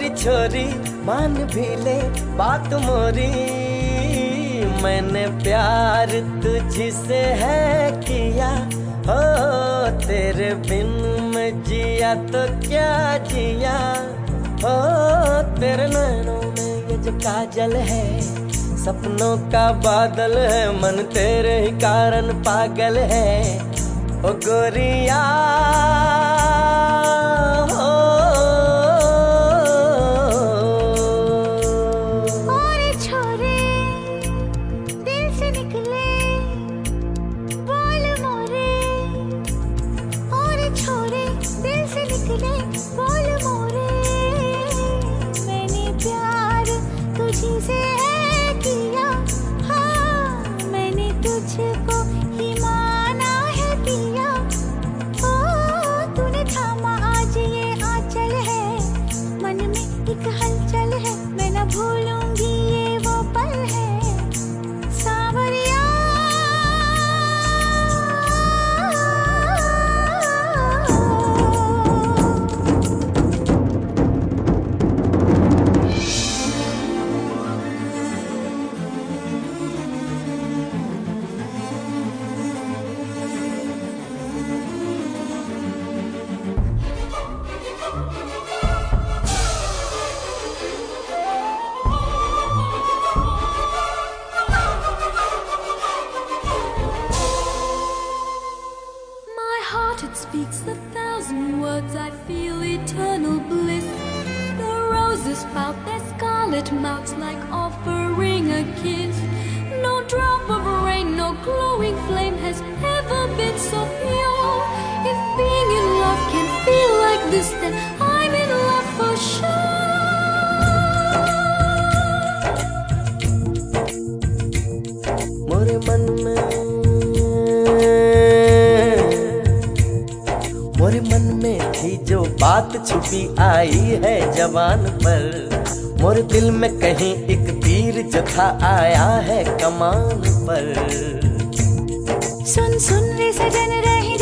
और छोरी मान भी ले, बात मोरी। मैंने प्यार तुझसे है किया, हो तेरे बिन मैं जिया तो क्या जिया। हो तेरे नैनों में ये जो काजल है, सपनों का बादल है, मन तेरे ही कारण पागल है। ओ गोरिया speaks a thousand words. I feel eternal bliss. The roses pout their scarlet mouths like offering a kiss. No drop of rain, no glowing flame has ever been so pure. If being in love can feel like this, then बात छुपी आई है जवान पर। मोर दिल में कहीं एक तीर जथा आया है कमान पर। सुन सुन रे सजन रही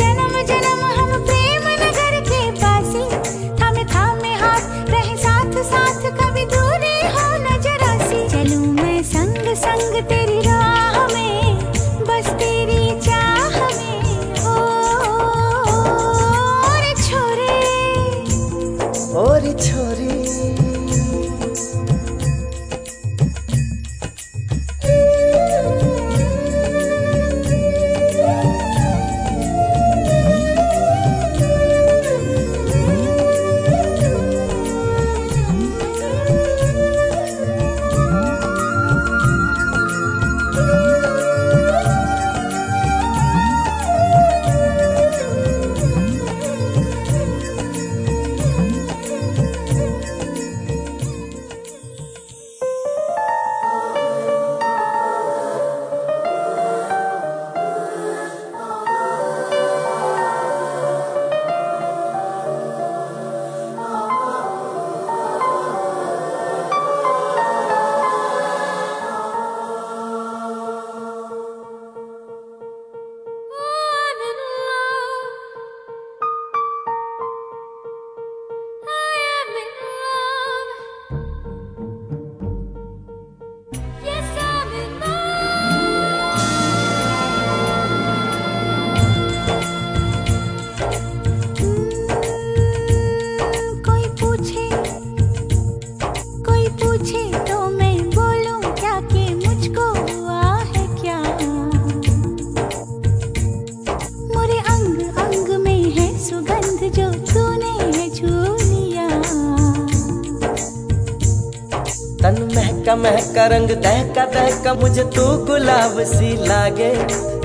तन महका महका रंग दहका दहका मुझे तू गुलाब सी लागे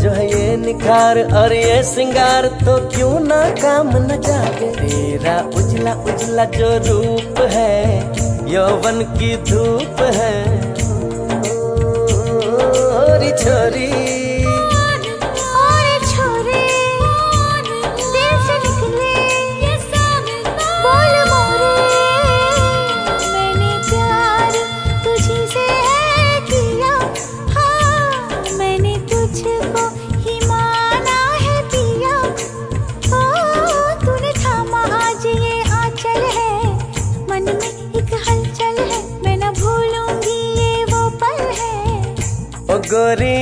जो है ये निखार और ये सिंगार तो क्यों ना काम न जागे तेरा उजला उजला जो रूप है यौवन की धूप है छोरी एक हलचल है मैं ना भूलूँगी ये वो पल है। ओ गोरी